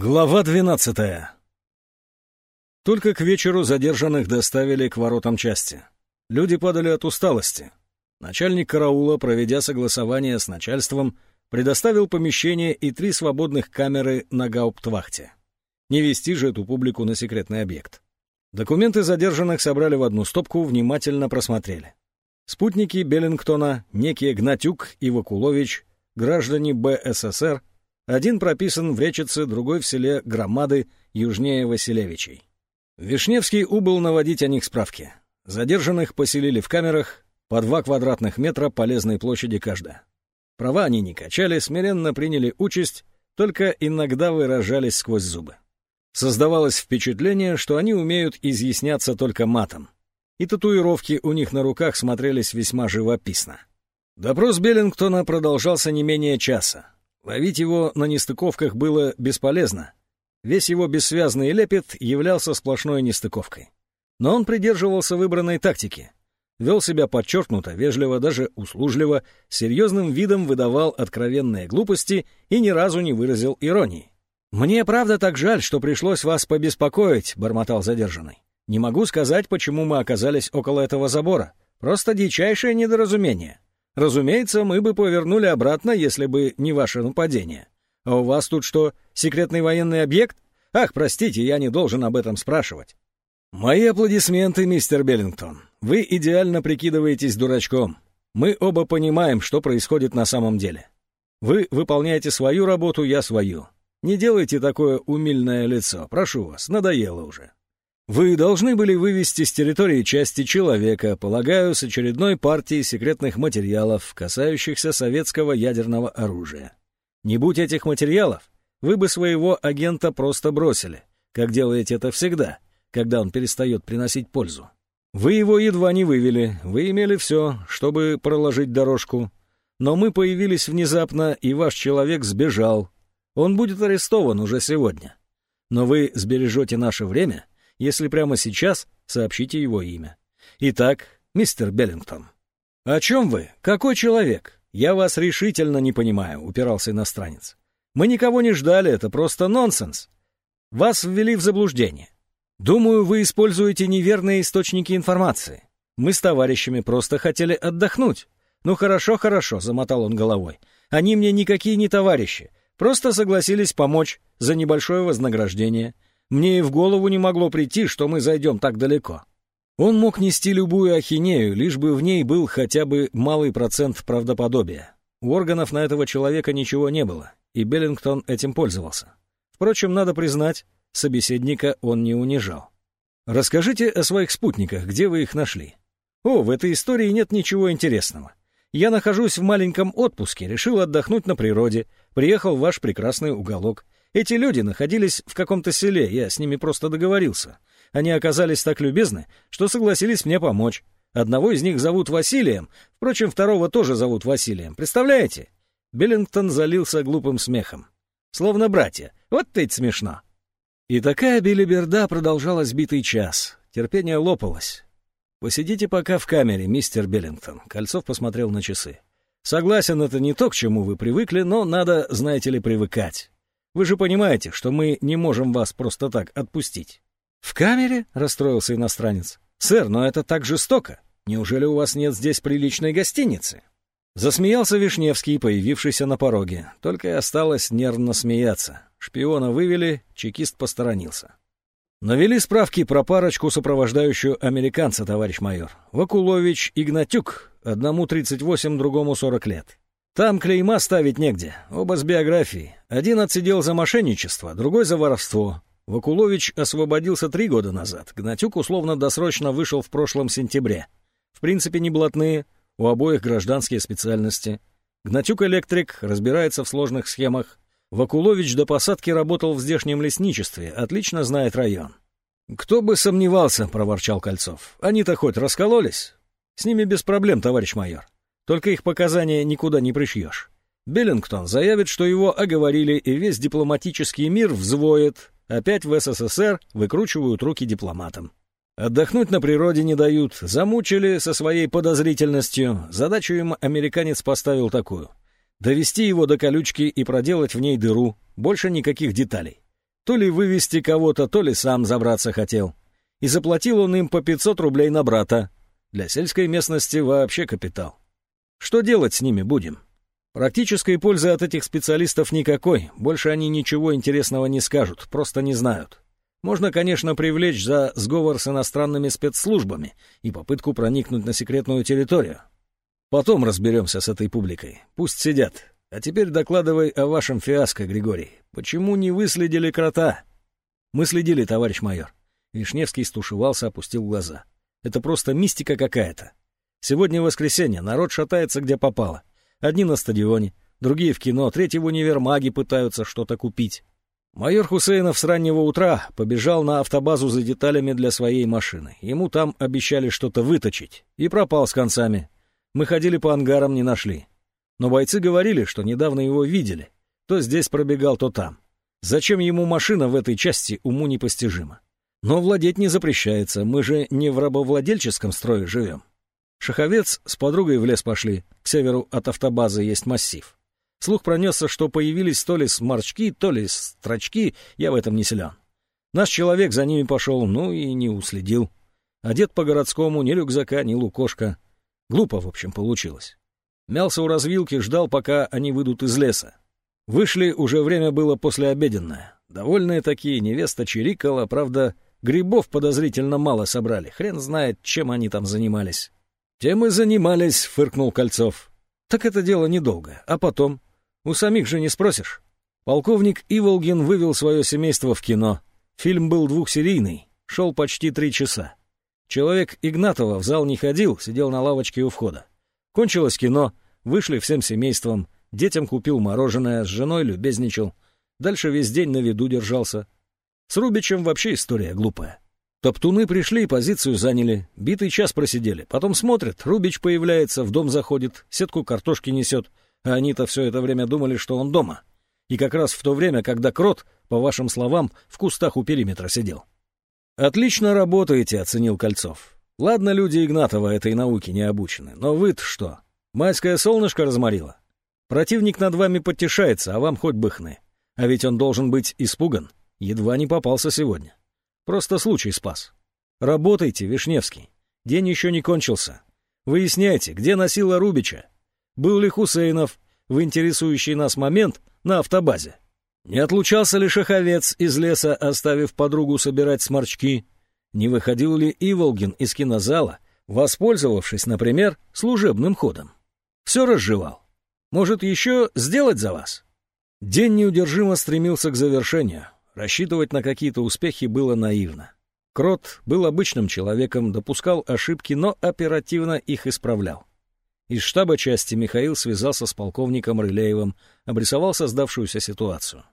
Глава 12 Только к вечеру задержанных доставили к воротам части. Люди падали от усталости. Начальник караула, проведя согласование с начальством, предоставил помещение и три свободных камеры на гауптвахте. Не вести же эту публику на секретный объект. Документы задержанных собрали в одну стопку, внимательно просмотрели. Спутники Беллингтона, некие Гнатюк и Вакулович, граждане БССР, один прописан в Речице, другой в селе Громады, южнее Василевичей. Вишневский убыл наводить о них справки. Задержанных поселили в камерах по два квадратных метра полезной площади каждая. Права они не качали, смиренно приняли участь, только иногда выражались сквозь зубы. Создавалось впечатление, что они умеют изъясняться только матом. И татуировки у них на руках смотрелись весьма живописно. Допрос Беллингтона продолжался не менее часа. Ловить его на нестыковках было бесполезно. Весь его бессвязный лепет являлся сплошной нестыковкой. Но он придерживался выбранной тактики. Вел себя подчеркнуто, вежливо, даже услужливо, серьезным видом выдавал откровенные глупости и ни разу не выразил иронии. «Мне правда так жаль, что пришлось вас побеспокоить», — бормотал задержанный. «Не могу сказать, почему мы оказались около этого забора. Просто дичайшее недоразумение. Разумеется, мы бы повернули обратно, если бы не ваше нападение. А у вас тут что, секретный военный объект? Ах, простите, я не должен об этом спрашивать. Мои аплодисменты, мистер Беллингтон. Вы идеально прикидываетесь дурачком. Мы оба понимаем, что происходит на самом деле. Вы выполняете свою работу, я свою. Не делайте такое умильное лицо, прошу вас, надоело уже. Вы должны были вывести с территории части человека, полагаю, с очередной партией секретных материалов, касающихся советского ядерного оружия. Не будь этих материалов, вы бы своего агента просто бросили, как делаете это всегда, когда он перестает приносить пользу. Вы его едва не вывели, вы имели все, чтобы проложить дорожку, но мы появились внезапно, и ваш человек сбежал. Он будет арестован уже сегодня. Но вы сбережете наше время — если прямо сейчас сообщите его имя. Итак, мистер Беллингтон. О чем вы? Какой человек? Я вас решительно не понимаю, упирался иностранец. Мы никого не ждали, это просто нонсенс. Вас ввели в заблуждение. Думаю, вы используете неверные источники информации. Мы с товарищами просто хотели отдохнуть. Ну хорошо, хорошо, замотал он головой. Они мне никакие не товарищи, просто согласились помочь за небольшое вознаграждение. Мне и в голову не могло прийти, что мы зайдем так далеко. Он мог нести любую ахинею, лишь бы в ней был хотя бы малый процент правдоподобия. У органов на этого человека ничего не было, и Беллингтон этим пользовался. Впрочем, надо признать, собеседника он не унижал. «Расскажите о своих спутниках, где вы их нашли?» «О, в этой истории нет ничего интересного. Я нахожусь в маленьком отпуске, решил отдохнуть на природе, приехал в ваш прекрасный уголок. Эти люди находились в каком-то селе, я с ними просто договорился. Они оказались так любезны, что согласились мне помочь. Одного из них зовут Василием, впрочем, второго тоже зовут Василием. Представляете? Беллингтон залился глупым смехом. Словно братья. Вот ведь смешно. И такая билиберда продолжалась битый час. Терпение лопалось. «Посидите пока в камере, мистер Беллингтон», — Кольцов посмотрел на часы. «Согласен, это не то, к чему вы привыкли, но надо, знаете ли, привыкать. Вы же понимаете, что мы не можем вас просто так отпустить». «В камере?» — расстроился иностранец. «Сэр, но это так жестоко. Неужели у вас нет здесь приличной гостиницы?» Засмеялся Вишневский, появившийся на пороге. Только и осталось нервно смеяться. Шпиона вывели, чекист посторонился. Навели справки про парочку, сопровождающую американца, товарищ майор. Вакулович Игнатюк, одному 38, другому 40 лет. Там клейма ставить негде, оба с биографией. Один отсидел за мошенничество, другой за воровство. Вакулович освободился три года назад. Гнатюк условно-досрочно вышел в прошлом сентябре. В принципе, не блатные, у обоих гражданские специальности. Гнатюк-электрик разбирается в сложных схемах. Вакулович до посадки работал в здешнем лесничестве, отлично знает район. «Кто бы сомневался», — проворчал Кольцов. «Они-то хоть раскололись?» «С ними без проблем, товарищ майор. Только их показания никуда не пришьешь. Беллингтон заявит, что его оговорили, и весь дипломатический мир взвоет. Опять в СССР выкручивают руки дипломатам. Отдохнуть на природе не дают, замучили со своей подозрительностью. Задачу им американец поставил такую. Довести его до колючки и проделать в ней дыру. Больше никаких деталей. То ли вывести кого-то, то ли сам забраться хотел. И заплатил он им по 500 рублей на брата. Для сельской местности вообще капитал. Что делать с ними будем? Практической пользы от этих специалистов никакой, больше они ничего интересного не скажут, просто не знают. Можно, конечно, привлечь за сговор с иностранными спецслужбами и попытку проникнуть на секретную территорию. Потом разберемся с этой публикой. Пусть сидят. А теперь докладывай о вашем фиаско, Григорий. Почему не выследили крота? Мы следили, товарищ майор. Вишневский стушевался, опустил глаза. Это просто мистика какая-то. Сегодня воскресенье, народ шатается где попало. Одни на стадионе, другие в кино, третьи в универмаге пытаются что-то купить. Майор Хусейнов с раннего утра побежал на автобазу за деталями для своей машины. Ему там обещали что-то выточить. И пропал с концами. Мы ходили по ангарам, не нашли. Но бойцы говорили, что недавно его видели. То здесь пробегал, то там. Зачем ему машина в этой части, уму непостижимо. Но владеть не запрещается, мы же не в рабовладельческом строе живем. Шаховец с подругой в лес пошли, к северу от автобазы есть массив. Слух пронесся, что появились то ли сморчки, то ли строчки, я в этом не силен. Наш человек за ними пошел, ну и не уследил. Одет по-городскому, ни рюкзака, ни лукошка. Глупо, в общем, получилось. Мялся у развилки, ждал, пока они выйдут из леса. Вышли, уже время было послеобеденное. Довольные такие, невеста чирикала, правда, грибов подозрительно мало собрали. Хрен знает, чем они там занимались. «Тем и занимались», — фыркнул Кольцов. «Так это дело недолго. А потом? У самих же не спросишь». Полковник Иволгин вывел свое семейство в кино. Фильм был двухсерийный, шел почти три часа. Человек Игнатова в зал не ходил, сидел на лавочке у входа. Кончилось кино, вышли всем семейством, детям купил мороженое, с женой любезничал. Дальше весь день на виду держался. С Рубичем вообще история глупая. Топтуны пришли, позицию заняли, битый час просидели. Потом смотрят, Рубич появляется, в дом заходит, сетку картошки несет. А они-то все это время думали, что он дома. И как раз в то время, когда Крот, по вашим словам, в кустах у периметра сидел. «Отлично работаете», — оценил Кольцов. Ладно, люди Игнатова этой науке не обучены, но вы-то что? Майское солнышко разморило? Противник над вами потешается, а вам хоть бы хны. А ведь он должен быть испуган. Едва не попался сегодня. Просто случай спас. Работайте, Вишневский. День еще не кончился. Выясняйте, где носила Рубича. Был ли Хусейнов в интересующий нас момент на автобазе? Не отлучался ли Шаховец из леса, оставив подругу собирать сморчки? Не выходил ли Иволгин из кинозала, воспользовавшись, например, служебным ходом? Все разжевал. Может, еще сделать за вас? День неудержимо стремился к завершению. Рассчитывать на какие-то успехи было наивно. Крот был обычным человеком, допускал ошибки, но оперативно их исправлял. Из штаба части Михаил связался с полковником Рылеевым, обрисовал создавшуюся ситуацию.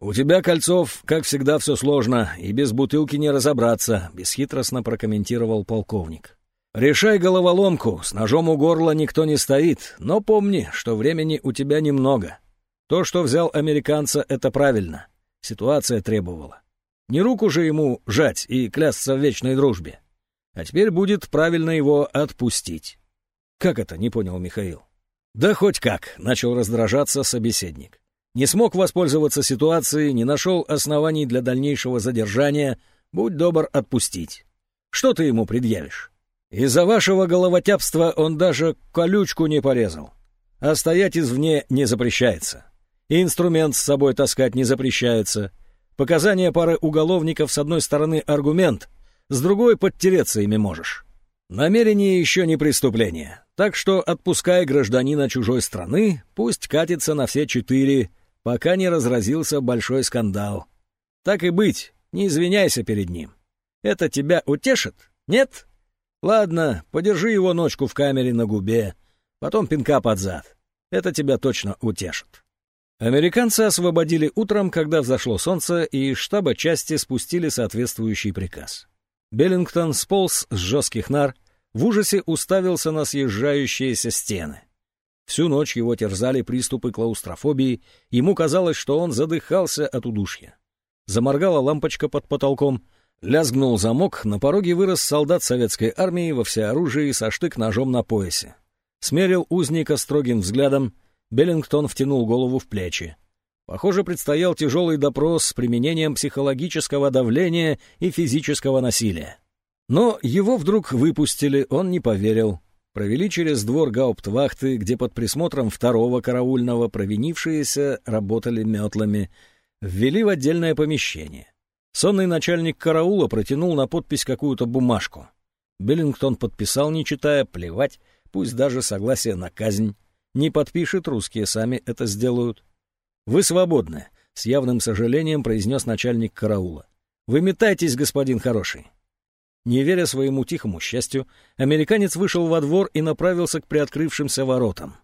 «У тебя, Кольцов, как всегда, все сложно, и без бутылки не разобраться», — бесхитростно прокомментировал полковник. «Решай головоломку, с ножом у горла никто не стоит, но помни, что времени у тебя немного. То, что взял американца, это правильно. Ситуация требовала. Не руку же ему жать и клясться в вечной дружбе. А теперь будет правильно его отпустить». «Как это?» — не понял Михаил. «Да хоть как», — начал раздражаться собеседник. Не смог воспользоваться ситуацией, не нашел оснований для дальнейшего задержания, будь добр отпустить. Что ты ему предъявишь? Из-за вашего головотяпства он даже колючку не порезал. А стоять извне не запрещается. И инструмент с собой таскать не запрещается. Показания пары уголовников с одной стороны аргумент, с другой подтереться ими можешь. Намерение еще не преступление. Так что отпускай гражданина чужой страны, пусть катится на все четыре, пока не разразился большой скандал. Так и быть, не извиняйся перед ним. Это тебя утешит? Нет? Ладно, подержи его ночку в камере на губе, потом пинка под зад. Это тебя точно утешит. Американцы освободили утром, когда взошло солнце, и штаба части спустили соответствующий приказ. Беллингтон сполз с жестких нар, в ужасе уставился на съезжающиеся стены. Всю ночь его терзали приступы клаустрофобии, ему казалось, что он задыхался от удушья. Заморгала лампочка под потолком, лязгнул замок, на пороге вырос солдат советской армии во всеоружии со штык-ножом на поясе. Смерил узника строгим взглядом, Беллингтон втянул голову в плечи. Похоже, предстоял тяжелый допрос с применением психологического давления и физического насилия. Но его вдруг выпустили, он не поверил. Провели через двор гауптвахты, где под присмотром второго караульного провинившиеся работали метлами, ввели в отдельное помещение. Сонный начальник караула протянул на подпись какую-то бумажку. Беллингтон подписал, не читая, плевать, пусть даже согласие на казнь. Не подпишет, русские сами это сделают. «Вы свободны», — с явным сожалением произнес начальник караула. «Вы метайтесь, господин хороший». Не веря своему тихому счастью, американец вышел во двор и направился к приоткрывшимся воротам.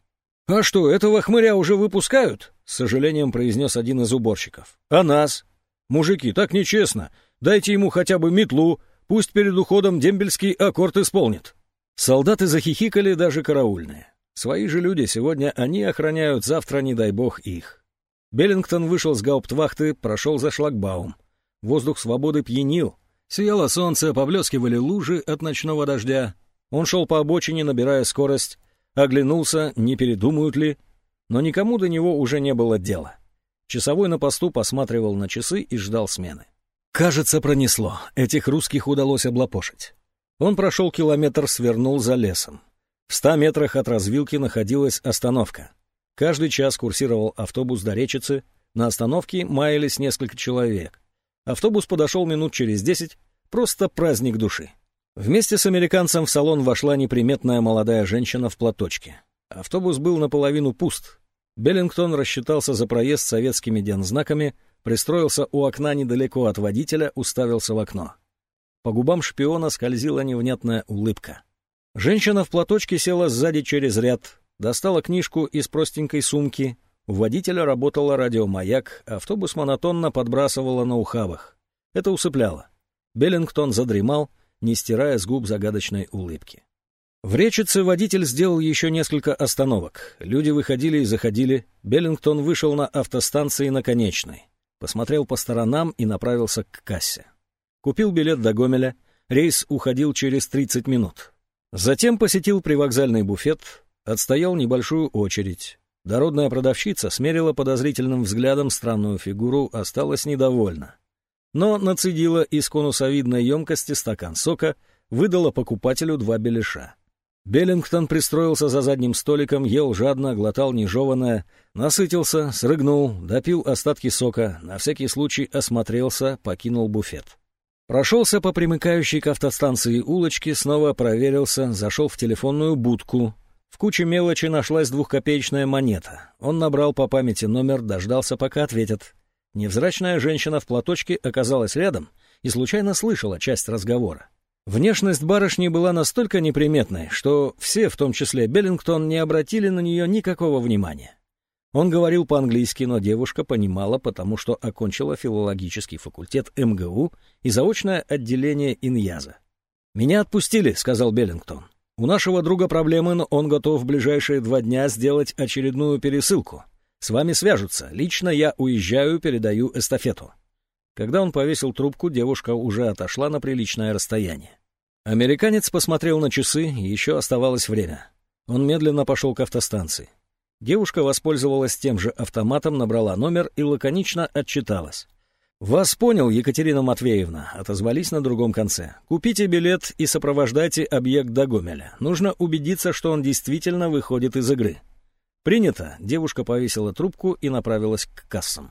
«А что, этого хмыря уже выпускают?» — с сожалением произнес один из уборщиков. «А нас?» «Мужики, так нечестно. Дайте ему хотя бы метлу, пусть перед уходом дембельский аккорд исполнит». Солдаты захихикали, даже караульные. Свои же люди, сегодня они охраняют, завтра, не дай бог, их. Беллингтон вышел с гауптвахты, прошел за шлагбаум. Воздух свободы пьянил. Сияло солнце, поблескивали лужи от ночного дождя. Он шел по обочине, набирая скорость. Оглянулся, не передумают ли. Но никому до него уже не было дела. Часовой на посту посматривал на часы и ждал смены. Кажется, пронесло. Этих русских удалось облапошить. Он прошел километр, свернул за лесом. В ста метрах от развилки находилась остановка. Каждый час курсировал автобус до Речицы, на остановке маялись несколько человек. Автобус подошел минут через десять, просто праздник души. Вместе с американцем в салон вошла неприметная молодая женщина в платочке. Автобус был наполовину пуст. Беллингтон рассчитался за проезд советскими дензнаками, пристроился у окна недалеко от водителя, уставился в окно. По губам шпиона скользила невнятная улыбка. Женщина в платочке села сзади через ряд, Достала книжку из простенькой сумки. У водителя работала радиомаяк, автобус монотонно подбрасывала на ухабах. Это усыпляло. Беллингтон задремал, не стирая с губ загадочной улыбки. В Речице водитель сделал еще несколько остановок. Люди выходили и заходили. Беллингтон вышел на автостанции на конечной. Посмотрел по сторонам и направился к кассе. Купил билет до Гомеля. Рейс уходил через 30 минут. Затем посетил привокзальный буфет, отстоял небольшую очередь. Дородная продавщица смерила подозрительным взглядом странную фигуру, осталась недовольна. Но нацедила из конусовидной емкости стакан сока, выдала покупателю два беляша. Беллингтон пристроился за задним столиком, ел жадно, глотал нежеванное, насытился, срыгнул, допил остатки сока, на всякий случай осмотрелся, покинул буфет. Прошелся по примыкающей к автостанции улочке, снова проверился, зашел в телефонную будку, в куче мелочи нашлась двухкопеечная монета. Он набрал по памяти номер, дождался, пока ответят. Невзрачная женщина в платочке оказалась рядом и случайно слышала часть разговора. Внешность барышни была настолько неприметной, что все, в том числе Беллингтон, не обратили на нее никакого внимания. Он говорил по-английски, но девушка понимала, потому что окончила филологический факультет МГУ и заочное отделение Иньяза. «Меня отпустили», — сказал Беллингтон. У нашего друга проблемы, но он готов в ближайшие два дня сделать очередную пересылку. С вами свяжутся. Лично я уезжаю, передаю эстафету». Когда он повесил трубку, девушка уже отошла на приличное расстояние. Американец посмотрел на часы, еще оставалось время. Он медленно пошел к автостанции. Девушка воспользовалась тем же автоматом, набрала номер и лаконично отчиталась. «Вас понял, Екатерина Матвеевна», — отозвались на другом конце. «Купите билет и сопровождайте объект до Гомеля. Нужно убедиться, что он действительно выходит из игры». «Принято», — девушка повесила трубку и направилась к кассам.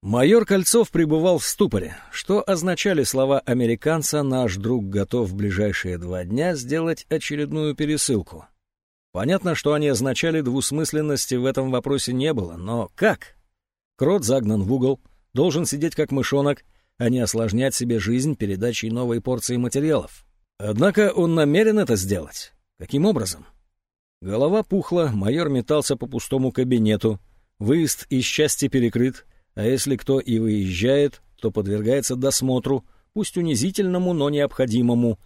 Майор Кольцов пребывал в ступоре. Что означали слова американца «наш друг готов в ближайшие два дня сделать очередную пересылку»? Понятно, что они означали двусмысленности в этом вопросе не было, но как? Крот загнан в угол — должен сидеть как мышонок, а не осложнять себе жизнь передачей новой порции материалов. Однако он намерен это сделать. Каким образом? Голова пухла, майор метался по пустому кабинету. Выезд из части перекрыт, а если кто и выезжает, то подвергается досмотру, пусть унизительному, но необходимому.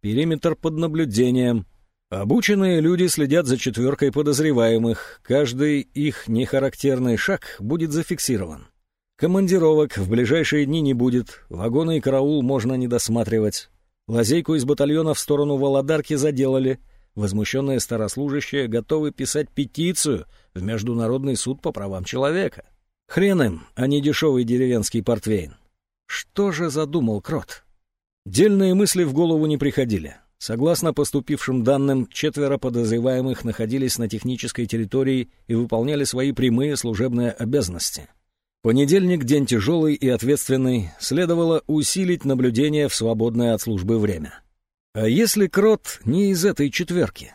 Периметр под наблюдением. Обученные люди следят за четверкой подозреваемых. Каждый их нехарактерный шаг будет зафиксирован. Командировок в ближайшие дни не будет, вагоны и караул можно не досматривать. Лазейку из батальона в сторону Володарки заделали. Возмущенные старослужащие готовы писать петицию в Международный суд по правам человека. Хрен им, а не дешевый деревенский портвейн. Что же задумал Крот? Дельные мысли в голову не приходили. Согласно поступившим данным, четверо подозреваемых находились на технической территории и выполняли свои прямые служебные обязанности. Понедельник — день тяжелый и ответственный, следовало усилить наблюдение в свободное от службы время. А если Крот не из этой четверки?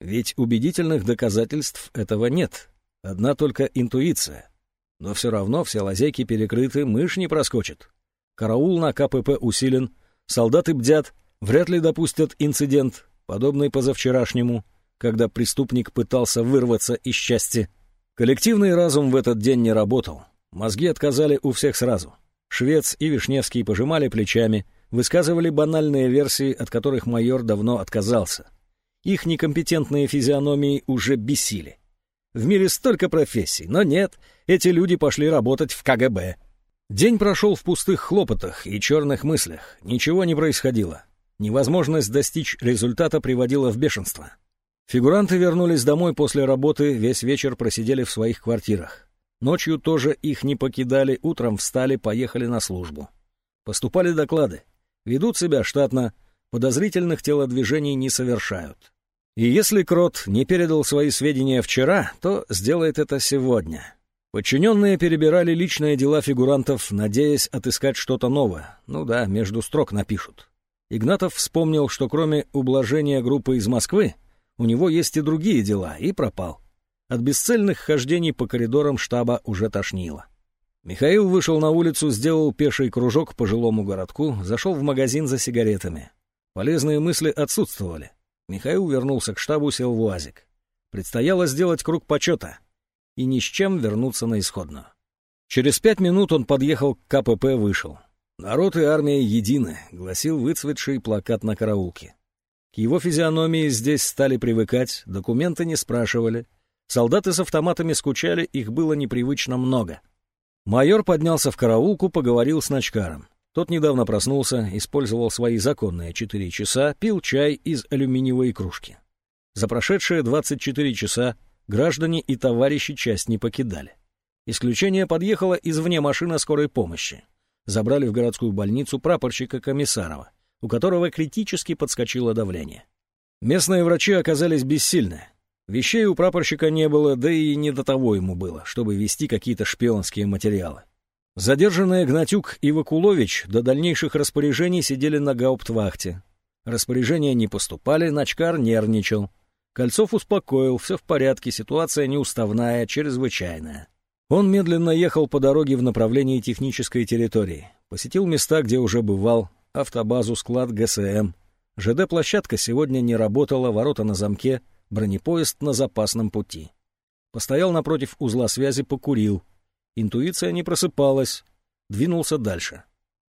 Ведь убедительных доказательств этого нет, одна только интуиция. Но все равно все лазейки перекрыты, мышь не проскочит. Караул на КПП усилен, солдаты бдят, вряд ли допустят инцидент, подобный позавчерашнему, когда преступник пытался вырваться из счастья. Коллективный разум в этот день не работал. Мозги отказали у всех сразу. Швец и Вишневский пожимали плечами, высказывали банальные версии, от которых майор давно отказался. Их некомпетентные физиономии уже бесили. В мире столько профессий, но нет, эти люди пошли работать в КГБ. День прошел в пустых хлопотах и черных мыслях. Ничего не происходило. Невозможность достичь результата приводила в бешенство. Фигуранты вернулись домой после работы, весь вечер просидели в своих квартирах. Ночью тоже их не покидали, утром встали, поехали на службу. Поступали доклады. Ведут себя штатно, подозрительных телодвижений не совершают. И если Крот не передал свои сведения вчера, то сделает это сегодня. Подчиненные перебирали личные дела фигурантов, надеясь отыскать что-то новое. Ну да, между строк напишут. Игнатов вспомнил, что кроме ублажения группы из Москвы, у него есть и другие дела, и пропал. От бесцельных хождений по коридорам штаба уже тошнило. Михаил вышел на улицу, сделал пеший кружок по жилому городку, зашел в магазин за сигаретами. Полезные мысли отсутствовали. Михаил вернулся к штабу, сел в УАЗик. Предстояло сделать круг почета — и ни с чем вернуться на исходную. Через пять минут он подъехал к КПП, вышел. «Народ и армия едины», — гласил выцветший плакат на караулке. К его физиономии здесь стали привыкать, документы не спрашивали. Солдаты с автоматами скучали, их было непривычно много. Майор поднялся в караулку, поговорил с начкаром. Тот недавно проснулся, использовал свои законные четыре часа, пил чай из алюминиевой кружки. За прошедшие 24 часа граждане и товарищи часть не покидали. Исключение подъехала извне машина скорой помощи. Забрали в городскую больницу прапорщика Комиссарова, у которого критически подскочило давление. Местные врачи оказались бессильны. Вещей у прапорщика не было, да и не до того ему было, чтобы вести какие-то шпионские материалы. Задержанные Гнатюк и Вакулович до дальнейших распоряжений сидели на гауптвахте. Распоряжения не поступали, Начкар нервничал. Кольцов успокоил, все в порядке, ситуация неуставная, чрезвычайная. Он медленно ехал по дороге в направлении технической территории. Посетил места, где уже бывал, автобазу, склад ГСМ. ЖД-площадка сегодня не работала, ворота на замке, бронепоезд на запасном пути. Постоял напротив узла связи, покурил. Интуиция не просыпалась. Двинулся дальше.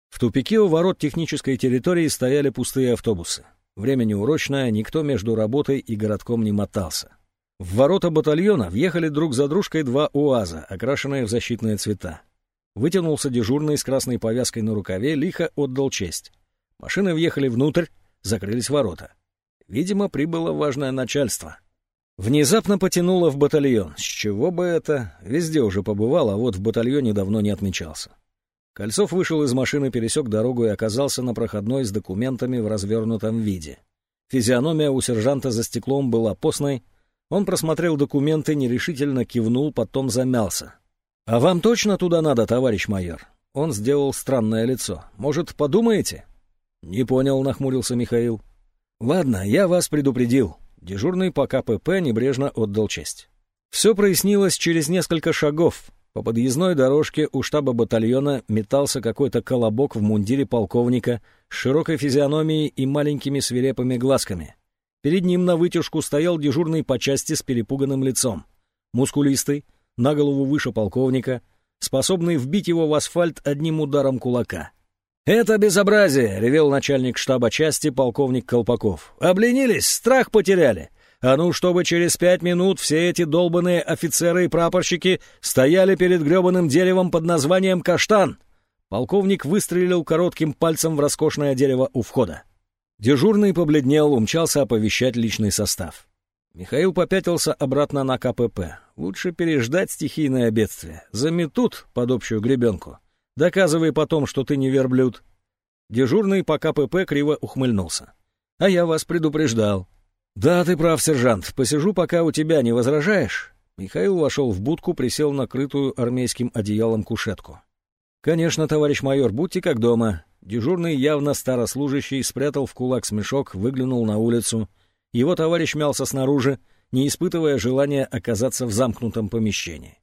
В тупике у ворот технической территории стояли пустые автобусы. Время неурочное, никто между работой и городком не мотался. В ворота батальона въехали друг за дружкой два УАЗа, окрашенные в защитные цвета. Вытянулся дежурный с красной повязкой на рукаве, лихо отдал честь. Машины въехали внутрь, закрылись ворота. Видимо, прибыло важное начальство. Внезапно потянуло в батальон. С чего бы это? Везде уже побывал, а вот в батальоне давно не отмечался. Кольцов вышел из машины, пересек дорогу и оказался на проходной с документами в развернутом виде. Физиономия у сержанта за стеклом была постной. Он просмотрел документы, нерешительно кивнул, потом замялся. «А вам точно туда надо, товарищ майор?» Он сделал странное лицо. «Может, подумаете?» «Не понял», — нахмурился Михаил. «Ладно, я вас предупредил». Дежурный по КПП небрежно отдал честь. Все прояснилось через несколько шагов. По подъездной дорожке у штаба батальона метался какой-то колобок в мундире полковника с широкой физиономией и маленькими свирепыми глазками. Перед ним на вытяжку стоял дежурный по части с перепуганным лицом. Мускулистый, на голову выше полковника, способный вбить его в асфальт одним ударом кулака. «Это безобразие!» — ревел начальник штаба части полковник Колпаков. «Обленились, страх потеряли. А ну, чтобы через пять минут все эти долбанные офицеры и прапорщики стояли перед гребаным деревом под названием «Каштан». Полковник выстрелил коротким пальцем в роскошное дерево у входа. Дежурный побледнел, умчался оповещать личный состав. Михаил попятился обратно на КПП. Лучше переждать стихийное бедствие. Заметут под общую гребенку. Доказывай потом, что ты не верблюд. Дежурный по КПП криво ухмыльнулся. А я вас предупреждал. Да, ты прав, сержант. Посижу, пока у тебя не возражаешь. Михаил вошел в будку, присел на крытую армейским одеялом кушетку. «Конечно, товарищ майор, будьте как дома». Дежурный, явно старослужащий, спрятал в кулак смешок, выглянул на улицу — его товарищ мялся снаружи, не испытывая желания оказаться в замкнутом помещении.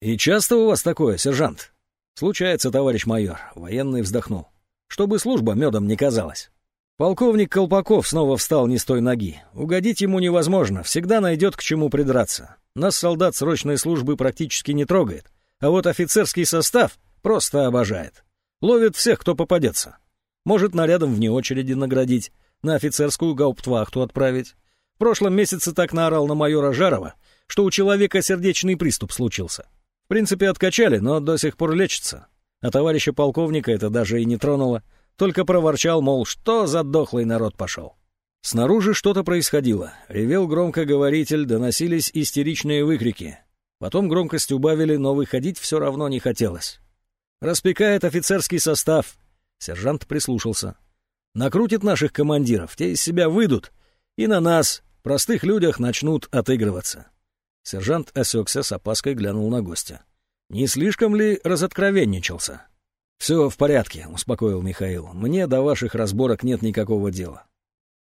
«И часто у вас такое, сержант?» «Случается, товарищ майор», — военный вздохнул. «Чтобы служба медом не казалась». Полковник Колпаков снова встал не с той ноги. Угодить ему невозможно, всегда найдет к чему придраться. Нас солдат срочной службы практически не трогает, а вот офицерский состав просто обожает. Ловит всех, кто попадется. Может нарядом вне очереди наградить, на офицерскую гауптвахту отправить. В прошлом месяце так наорал на майора Жарова, что у человека сердечный приступ случился. В принципе, откачали, но до сих пор лечится. А товарища полковника это даже и не тронуло. Только проворчал, мол, что за дохлый народ пошел. Снаружи что-то происходило. Ревел громкоговоритель, доносились истеричные выкрики. Потом громкость убавили, но выходить все равно не хотелось. «Распекает офицерский состав». Сержант прислушался. Накрутит наших командиров, те из себя выйдут, и на нас, простых людях, начнут отыгрываться. Сержант осекся, с опаской глянул на гостя. Не слишком ли разоткровенничался? «Все в порядке», — успокоил Михаил. «Мне до ваших разборок нет никакого дела».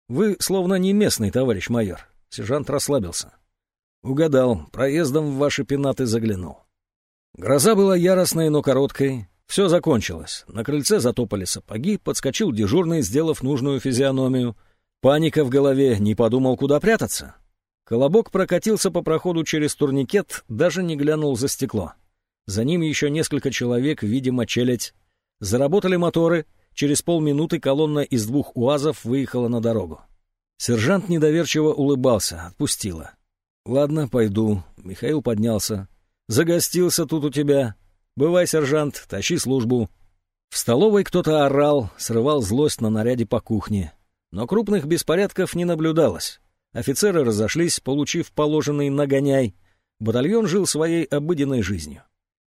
«Вы словно не местный, товарищ майор». Сержант расслабился. «Угадал, проездом в ваши пенаты заглянул». Гроза была яростной, но короткой. Все закончилось. На крыльце затопали сапоги, подскочил дежурный, сделав нужную физиономию. Паника в голове, не подумал, куда прятаться. Колобок прокатился по проходу через турникет, даже не глянул за стекло. За ним еще несколько человек, видимо, челядь. Заработали моторы. Через полминуты колонна из двух УАЗов выехала на дорогу. Сержант недоверчиво улыбался, отпустила. «Ладно, пойду». Михаил поднялся. «Загостился тут у тебя. «Бывай, сержант, тащи службу». В столовой кто-то орал, срывал злость на наряде по кухне. Но крупных беспорядков не наблюдалось. Офицеры разошлись, получив положенный нагоняй. Батальон жил своей обыденной жизнью.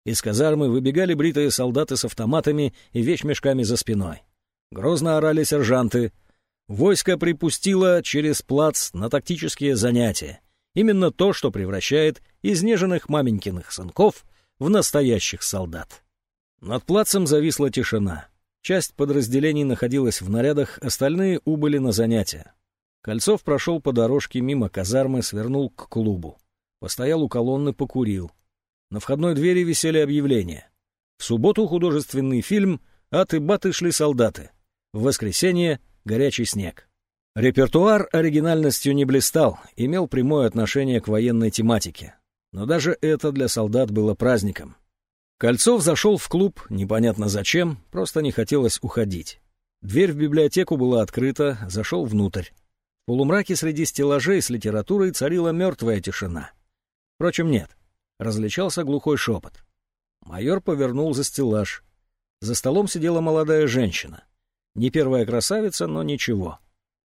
Из казармы выбегали бритые солдаты с автоматами и вещмешками за спиной. Грозно орали сержанты. Войско припустило через плац на тактические занятия. Именно то, что превращает изнеженных маменькиных сынков — в настоящих солдат. Над плацем зависла тишина. Часть подразделений находилась в нарядах, остальные убыли на занятия. Кольцов прошел по дорожке мимо казармы, свернул к клубу. Постоял у колонны, покурил. На входной двери висели объявления. В субботу художественный фильм «Аты-баты шли солдаты». В воскресенье «Горячий снег». Репертуар оригинальностью не блистал, имел прямое отношение к военной тематике. Но даже это для солдат было праздником. Кольцов зашел в клуб, непонятно зачем, просто не хотелось уходить. Дверь в библиотеку была открыта, зашел внутрь. В полумраке среди стеллажей с литературой царила мертвая тишина. Впрочем, нет. Различался глухой шепот. Майор повернул за стеллаж. За столом сидела молодая женщина. Не первая красавица, но ничего.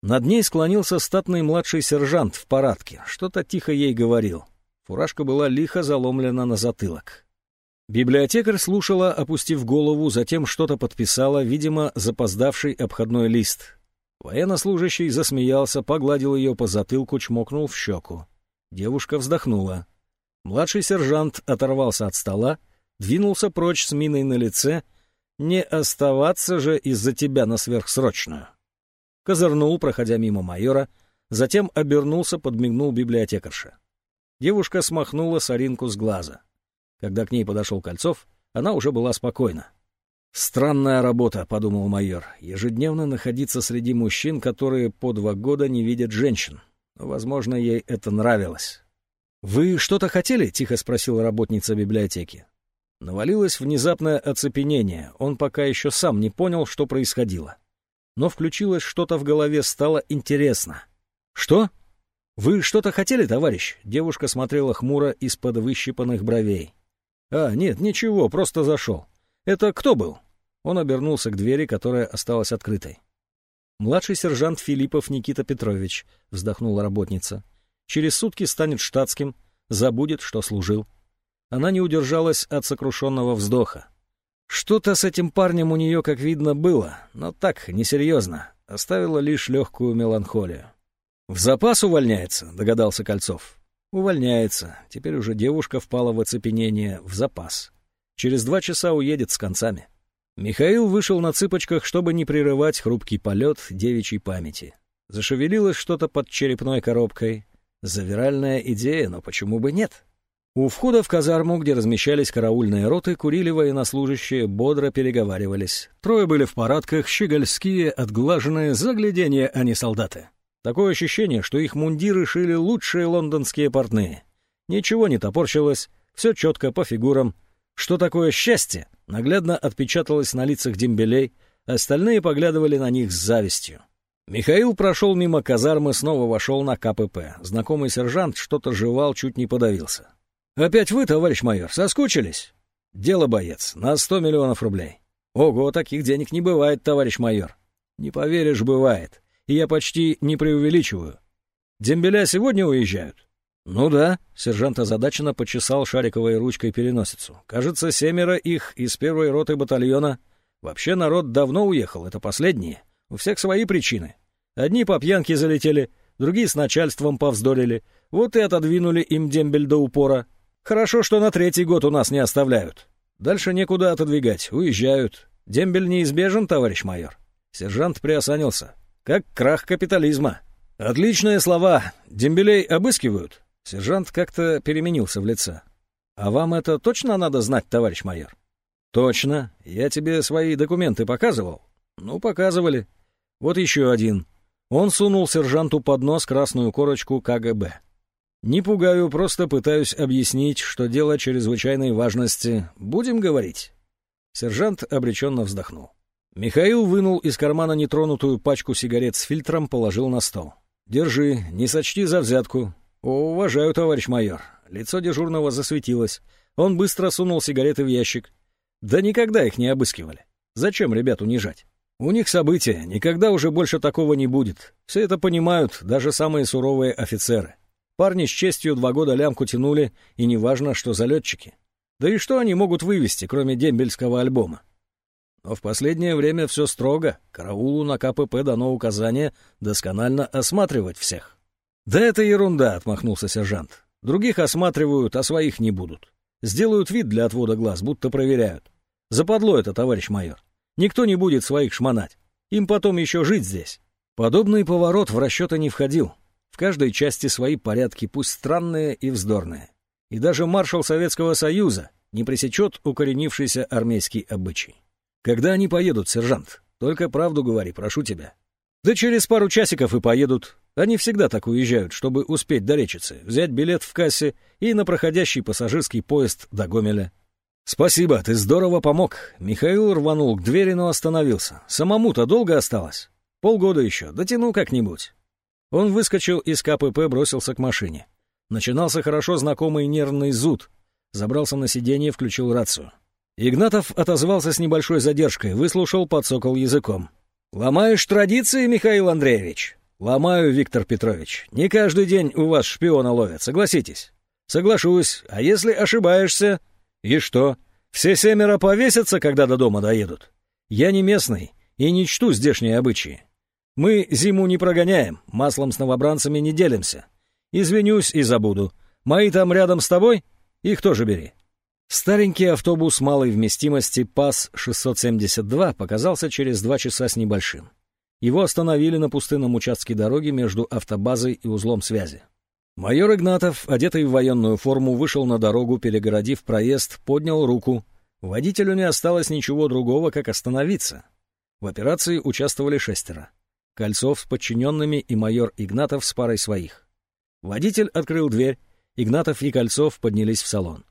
Над ней склонился статный младший сержант в парадке. Что-то тихо ей говорил. Фуражка была лихо заломлена на затылок. Библиотекарь слушала, опустив голову, затем что-то подписала, видимо, запоздавший обходной лист. Военнослужащий засмеялся, погладил ее по затылку, чмокнул в щеку. Девушка вздохнула. Младший сержант оторвался от стола, двинулся прочь с миной на лице. «Не оставаться же из-за тебя на сверхсрочную!» Козырнул, проходя мимо майора, затем обернулся, подмигнул библиотекарше. Девушка смахнула соринку с глаза. Когда к ней подошел Кольцов, она уже была спокойна. «Странная работа», — подумал майор, — «ежедневно находиться среди мужчин, которые по два года не видят женщин. Возможно, ей это нравилось». «Вы что-то хотели?» — тихо спросила работница библиотеки. Навалилось внезапное оцепенение, он пока еще сам не понял, что происходило. Но включилось что-то в голове, стало интересно. «Что?» «Вы что-то хотели, товарищ?» Девушка смотрела хмуро из-под выщипанных бровей. «А, нет, ничего, просто зашел. Это кто был?» Он обернулся к двери, которая осталась открытой. «Младший сержант Филиппов Никита Петрович», — вздохнула работница. через сутки станет штатским, забудет, что служил. Она не удержалась от сокрушенного вздоха. Что-то с этим парнем у нее, как видно, было, но так, несерьезно, оставила лишь легкую меланхолию. «В запас увольняется», — догадался Кольцов. «Увольняется. Теперь уже девушка впала в оцепенение. В запас. Через два часа уедет с концами». Михаил вышел на цыпочках, чтобы не прерывать хрупкий полет девичьей памяти. Зашевелилось что-то под черепной коробкой. Завиральная идея, но почему бы нет? У входа в казарму, где размещались караульные роты, курили военнослужащие, бодро переговаривались. Трое были в парадках, щегольские, отглаженные, загляденье, а не солдаты. Такое ощущение, что их мундиры шили лучшие лондонские портные. Ничего не топорщилось, все четко, по фигурам. Что такое счастье, наглядно отпечаталось на лицах дембелей, остальные поглядывали на них с завистью. Михаил прошел мимо казармы, снова вошел на КПП. Знакомый сержант что-то жевал, чуть не подавился. «Опять вы, товарищ майор, соскучились?» «Дело, боец, на сто миллионов рублей». «Ого, таких денег не бывает, товарищ майор». «Не поверишь, бывает. И я почти не преувеличиваю. Дембеля сегодня уезжают?» «Ну да», — сержант озадаченно почесал шариковой ручкой переносицу. «Кажется, семеро их из первой роты батальона. Вообще народ давно уехал, это последние. У всех свои причины. Одни по пьянке залетели, другие с начальством повздорили. Вот и отодвинули им дембель до упора. Хорошо, что на третий год у нас не оставляют. Дальше некуда отодвигать, уезжают. Дембель неизбежен, товарищ майор. Сержант приосанился. Как крах капитализма. Отличные слова. Дембелей обыскивают. Сержант как-то переменился в лице. А вам это точно надо знать, товарищ майор? Точно. Я тебе свои документы показывал. Ну, показывали. Вот еще один. Он сунул сержанту под нос красную корочку КГБ. Не пугаю, просто пытаюсь объяснить, что дело чрезвычайной важности. Будем говорить. Сержант обреченно вздохнул. Михаил вынул из кармана нетронутую пачку сигарет с фильтром, положил на стол. «Держи, не сочти за взятку». «О, уважаю, товарищ майор». Лицо дежурного засветилось. Он быстро сунул сигареты в ящик. «Да никогда их не обыскивали. Зачем ребят унижать? У них события, никогда уже больше такого не будет. Все это понимают даже самые суровые офицеры. Парни с честью два года лямку тянули, и неважно, что залетчики. Да и что они могут вывести, кроме дембельского альбома? Но в последнее время все строго. Караулу на КПП дано указание досконально осматривать всех. «Да это ерунда», — отмахнулся сержант. «Других осматривают, а своих не будут. Сделают вид для отвода глаз, будто проверяют. Западло это, товарищ майор. Никто не будет своих шмонать. Им потом еще жить здесь». Подобный поворот в расчеты не входил. В каждой части свои порядки, пусть странные и вздорные. И даже маршал Советского Союза не пресечет укоренившийся армейский обычай. Когда они поедут, сержант? Только правду говори, прошу тебя. Да через пару часиков и поедут. Они всегда так уезжают, чтобы успеть до взять билет в кассе и на проходящий пассажирский поезд до Гомеля. «Спасибо, ты здорово помог». Михаил рванул к двери, но остановился. «Самому-то долго осталось?» «Полгода еще. Дотяну как-нибудь». Он выскочил из КПП, бросился к машине. Начинался хорошо знакомый нервный зуд. Забрался на сиденье, включил рацию. Игнатов отозвался с небольшой задержкой, выслушал, подсокол языком. «Ломаешь традиции, Михаил Андреевич?» «Ломаю, Виктор Петрович. Не каждый день у вас шпиона ловят, согласитесь?» «Соглашусь. А если ошибаешься?» «И что? Все семеро повесятся, когда до дома доедут?» «Я не местный и не чту здешние обычаи. Мы зиму не прогоняем, маслом с новобранцами не делимся. Извинюсь и забуду. Мои там рядом с тобой? Их тоже бери». Старенький автобус малой вместимости ПАС-672 показался через два часа с небольшим. Его остановили на пустынном участке дороги между автобазой и узлом связи. Майор Игнатов, одетый в военную форму, вышел на дорогу, перегородив проезд, поднял руку. Водителю не осталось ничего другого, как остановиться. В операции участвовали шестеро. Кольцов с подчиненными и майор Игнатов с парой своих. Водитель открыл дверь, Игнатов и Кольцов поднялись в салон.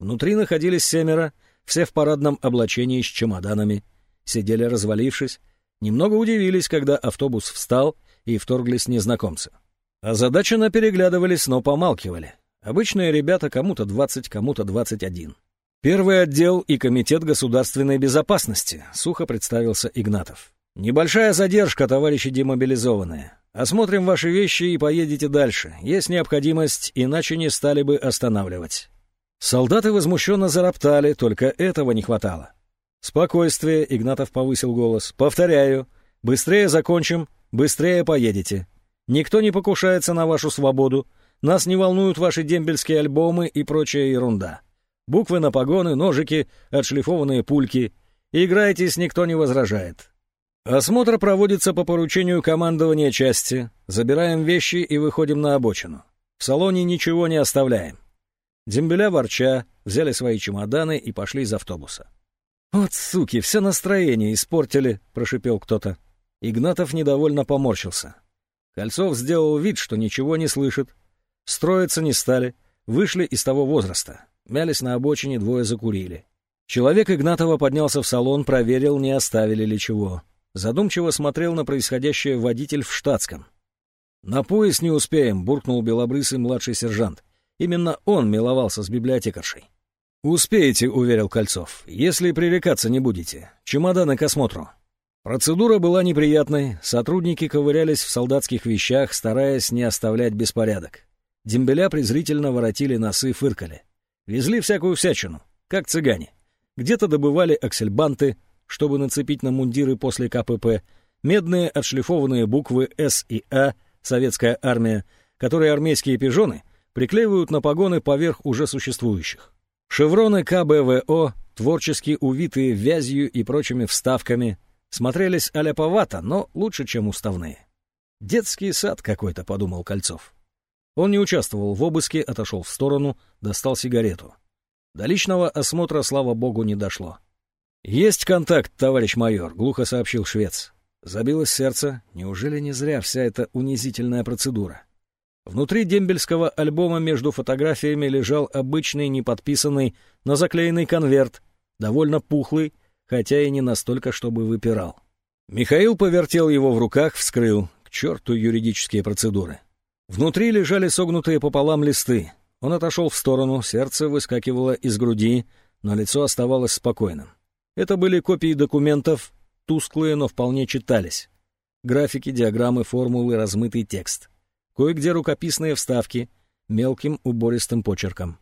Внутри находились семеро, все в парадном облачении с чемоданами. Сидели развалившись, немного удивились, когда автобус встал и вторглись незнакомцы. Озадаченно переглядывались, но помалкивали. Обычные ребята кому-то двадцать, кому-то двадцать один. Первый отдел и Комитет государственной безопасности, сухо представился Игнатов. Небольшая задержка, товарищи демобилизованные. Осмотрим ваши вещи и поедете дальше. Есть необходимость, иначе не стали бы останавливать». Солдаты возмущенно зароптали, только этого не хватало. «Спокойствие», — Игнатов повысил голос. «Повторяю, быстрее закончим, быстрее поедете. Никто не покушается на вашу свободу. Нас не волнуют ваши дембельские альбомы и прочая ерунда. Буквы на погоны, ножики, отшлифованные пульки. Играйтесь, никто не возражает. Осмотр проводится по поручению командования части. Забираем вещи и выходим на обочину. В салоне ничего не оставляем. Дембеля ворча взяли свои чемоданы и пошли из автобуса. «Вот суки, все настроение испортили», — прошипел кто-то. Игнатов недовольно поморщился. Кольцов сделал вид, что ничего не слышит. Строиться не стали, вышли из того возраста. Мялись на обочине, двое закурили. Человек Игнатова поднялся в салон, проверил, не оставили ли чего. Задумчиво смотрел на происходящее водитель в штатском. «На поезд не успеем», — буркнул белобрысый младший сержант. Именно он миловался с библиотекаршей. «Успеете», — уверил Кольцов, — «если пререкаться не будете. Чемоданы к осмотру». Процедура была неприятной, сотрудники ковырялись в солдатских вещах, стараясь не оставлять беспорядок. Дембеля презрительно воротили носы, фыркали. Везли всякую всячину, как цыгане. Где-то добывали аксельбанты, чтобы нацепить на мундиры после КПП, медные отшлифованные буквы «С» и «А», советская армия, которые армейские пижоны приклеивают на погоны поверх уже существующих. Шевроны КБВО, творчески увитые вязью и прочими вставками, смотрелись аляповато, но лучше, чем уставные. «Детский сад какой-то», — подумал Кольцов. Он не участвовал в обыске, отошел в сторону, достал сигарету. До личного осмотра, слава богу, не дошло. «Есть контакт, товарищ майор», — глухо сообщил швец. Забилось сердце. Неужели не зря вся эта унизительная процедура? Внутри дембельского альбома между фотографиями лежал обычный неподписанный, но заклеенный конверт, довольно пухлый, хотя и не настолько, чтобы выпирал. Михаил повертел его в руках, вскрыл. К черту юридические процедуры. Внутри лежали согнутые пополам листы. Он отошел в сторону, сердце выскакивало из груди, но лицо оставалось спокойным. Это были копии документов, тусклые, но вполне читались. Графики, диаграммы, формулы, размытый текст. Кое-где рукописные вставки, мелким убористым почерком.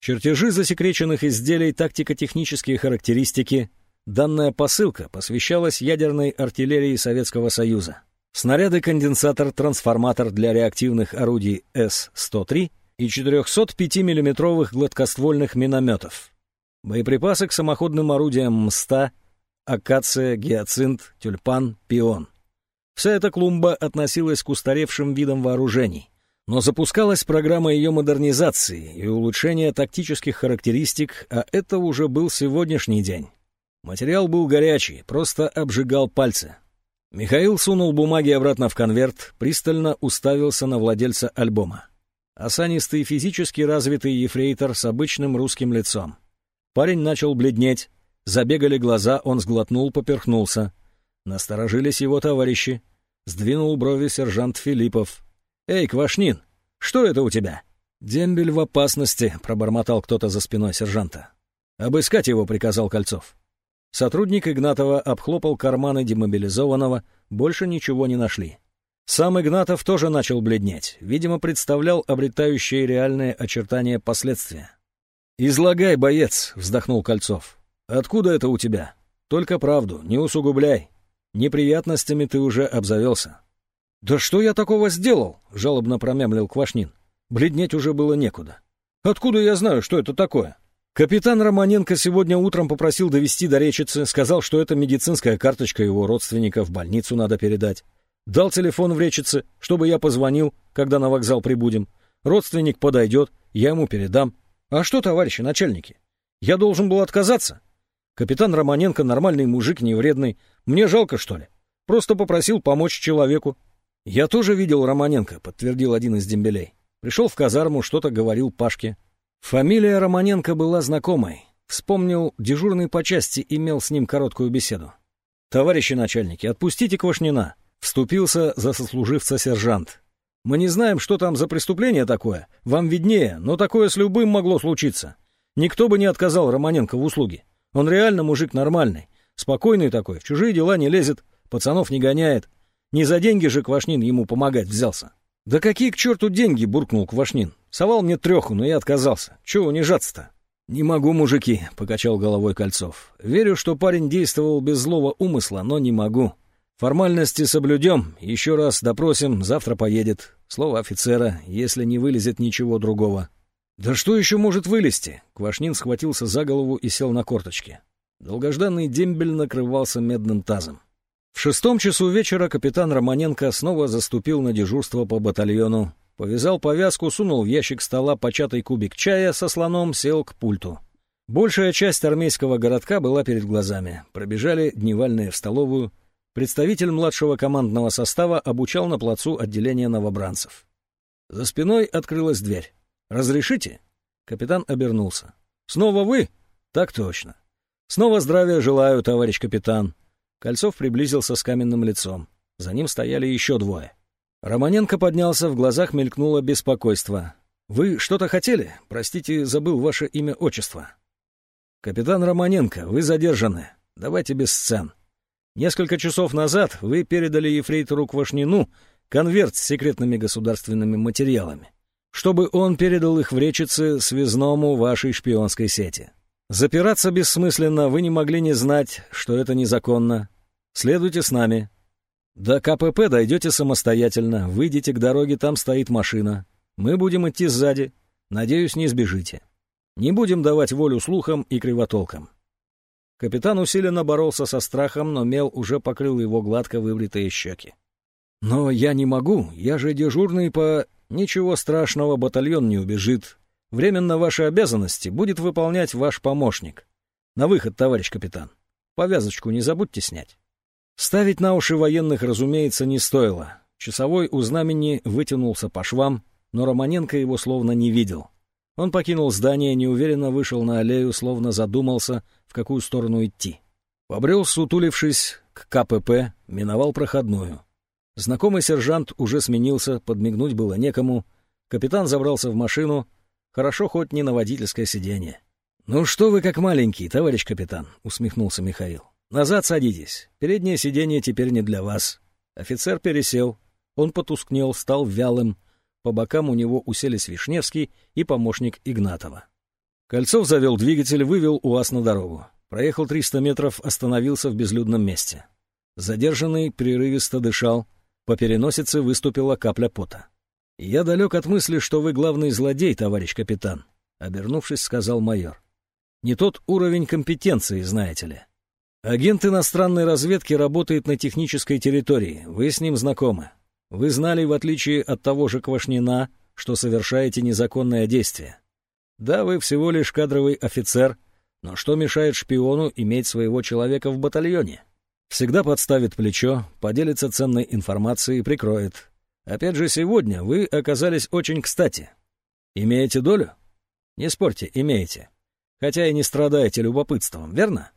Чертежи засекреченных изделий, тактико-технические характеристики. Данная посылка посвящалась ядерной артиллерии Советского Союза. Снаряды-конденсатор, трансформатор для реактивных орудий С-103 и 405 миллиметровых гладкоствольных минометов. Боеприпасы к самоходным орудиям МСТА, акация, гиацинт, тюльпан, пион. Вся эта клумба относилась к устаревшим видам вооружений, но запускалась программа ее модернизации и улучшения тактических характеристик, а это уже был сегодняшний день. Материал был горячий, просто обжигал пальцы. Михаил сунул бумаги обратно в конверт, пристально уставился на владельца альбома. Осанистый физически развитый ефрейтор с обычным русским лицом. Парень начал бледнеть. Забегали глаза, он сглотнул, поперхнулся. Насторожились его товарищи. Сдвинул брови сержант Филиппов. «Эй, Квашнин, что это у тебя?» «Дембель в опасности», — пробормотал кто-то за спиной сержанта. «Обыскать его», — приказал Кольцов. Сотрудник Игнатова обхлопал карманы демобилизованного, больше ничего не нашли. Сам Игнатов тоже начал бледнеть, видимо, представлял обретающие реальные очертания последствия. «Излагай, боец», — вздохнул Кольцов. «Откуда это у тебя? Только правду, не усугубляй. Неприятностями ты уже обзавелся». «Да что я такого сделал?» — жалобно промямлил Квашнин. Бледнеть уже было некуда. «Откуда я знаю, что это такое?» Капитан Романенко сегодня утром попросил довести до речицы, сказал, что это медицинская карточка его родственника, в больницу надо передать. Дал телефон в речице, чтобы я позвонил, когда на вокзал прибудем. Родственник подойдет, я ему передам. А что, товарищи начальники? Я должен был отказаться? Капитан Романенко нормальный мужик, не вредный. Мне жалко, что ли? Просто попросил помочь человеку. Я тоже видел Романенко, подтвердил один из дембелей. Пришел в казарму, что-то говорил Пашке. Фамилия Романенко была знакомой. Вспомнил, дежурный по части имел с ним короткую беседу. «Товарищи начальники, отпустите Квашнина!» Вступился за сослуживца сержант. Мы не знаем, что там за преступление такое. Вам виднее, но такое с любым могло случиться. Никто бы не отказал Романенко в услуге. Он реально мужик нормальный. Спокойный такой, в чужие дела не лезет, пацанов не гоняет. Не за деньги же Квашнин ему помогать взялся. «Да какие к черту деньги?» — буркнул Квашнин. «Совал мне треху, но я отказался. Чего унижаться-то?» «Не могу, мужики», — покачал головой Кольцов. «Верю, что парень действовал без злого умысла, но не могу. Формальности соблюдем, еще раз допросим, завтра поедет. Слово офицера, если не вылезет ничего другого». «Да что еще может вылезти?» Квашнин схватился за голову и сел на корточки. Долгожданный дембель накрывался медным тазом. В шестом часу вечера капитан Романенко снова заступил на дежурство по батальону. Повязал повязку, сунул в ящик стола початый кубик чая со слоном, сел к пульту. Большая часть армейского городка была перед глазами. Пробежали дневальные в столовую. Представитель младшего командного состава обучал на плацу отделение новобранцев. За спиной открылась дверь. «Разрешите?» Капитан обернулся. «Снова вы?» «Так точно». «Снова здравия желаю, товарищ капитан». Кольцов приблизился с каменным лицом. За ним стояли еще двое. Романенко поднялся, в глазах мелькнуло беспокойство. «Вы что-то хотели? Простите, забыл ваше имя-отчество». «Капитан Романенко, вы задержаны. Давайте без сцен. Несколько часов назад вы передали ефрейтору Квашнину конверт с секретными государственными материалами чтобы он передал их в речице связному вашей шпионской сети. Запираться бессмысленно, вы не могли не знать, что это незаконно. Следуйте с нами. До КПП дойдете самостоятельно, выйдете к дороге, там стоит машина. Мы будем идти сзади. Надеюсь, не сбежите. Не будем давать волю слухам и кривотолкам. Капитан усиленно боролся со страхом, но мел уже покрыл его гладко выбритые щеки. «Но я не могу, я же дежурный по...» Ничего страшного, батальон не убежит. Временно ваши обязанности будет выполнять ваш помощник. На выход, товарищ капитан. Повязочку не забудьте снять. Ставить на уши военных, разумеется, не стоило. Часовой у знамени вытянулся по швам, но Романенко его словно не видел. Он покинул здание, неуверенно вышел на аллею, словно задумался, в какую сторону идти. Побрел, сутулившись, к КПП, миновал проходную. Знакомый сержант уже сменился, подмигнуть было некому. Капитан забрался в машину. Хорошо хоть не на водительское сиденье. «Ну что вы как маленький, товарищ капитан», — усмехнулся Михаил. «Назад садитесь. Переднее сиденье теперь не для вас». Офицер пересел. Он потускнел, стал вялым. По бокам у него уселись Вишневский и помощник Игнатова. Кольцов завел двигатель, вывел УАЗ на дорогу. Проехал 300 метров, остановился в безлюдном месте. Задержанный прерывисто дышал, по переносице выступила капля пота. «Я далек от мысли, что вы главный злодей, товарищ капитан», — обернувшись, сказал майор. «Не тот уровень компетенции, знаете ли. Агент иностранной разведки работает на технической территории, вы с ним знакомы. Вы знали, в отличие от того же Квашнина, что совершаете незаконное действие. Да, вы всего лишь кадровый офицер, но что мешает шпиону иметь своего человека в батальоне?» Всегда подставит плечо, поделится ценной информацией и прикроет. Опять же, сегодня вы оказались очень кстати. Имеете долю? Не спорьте, имеете. Хотя и не страдаете любопытством, верно?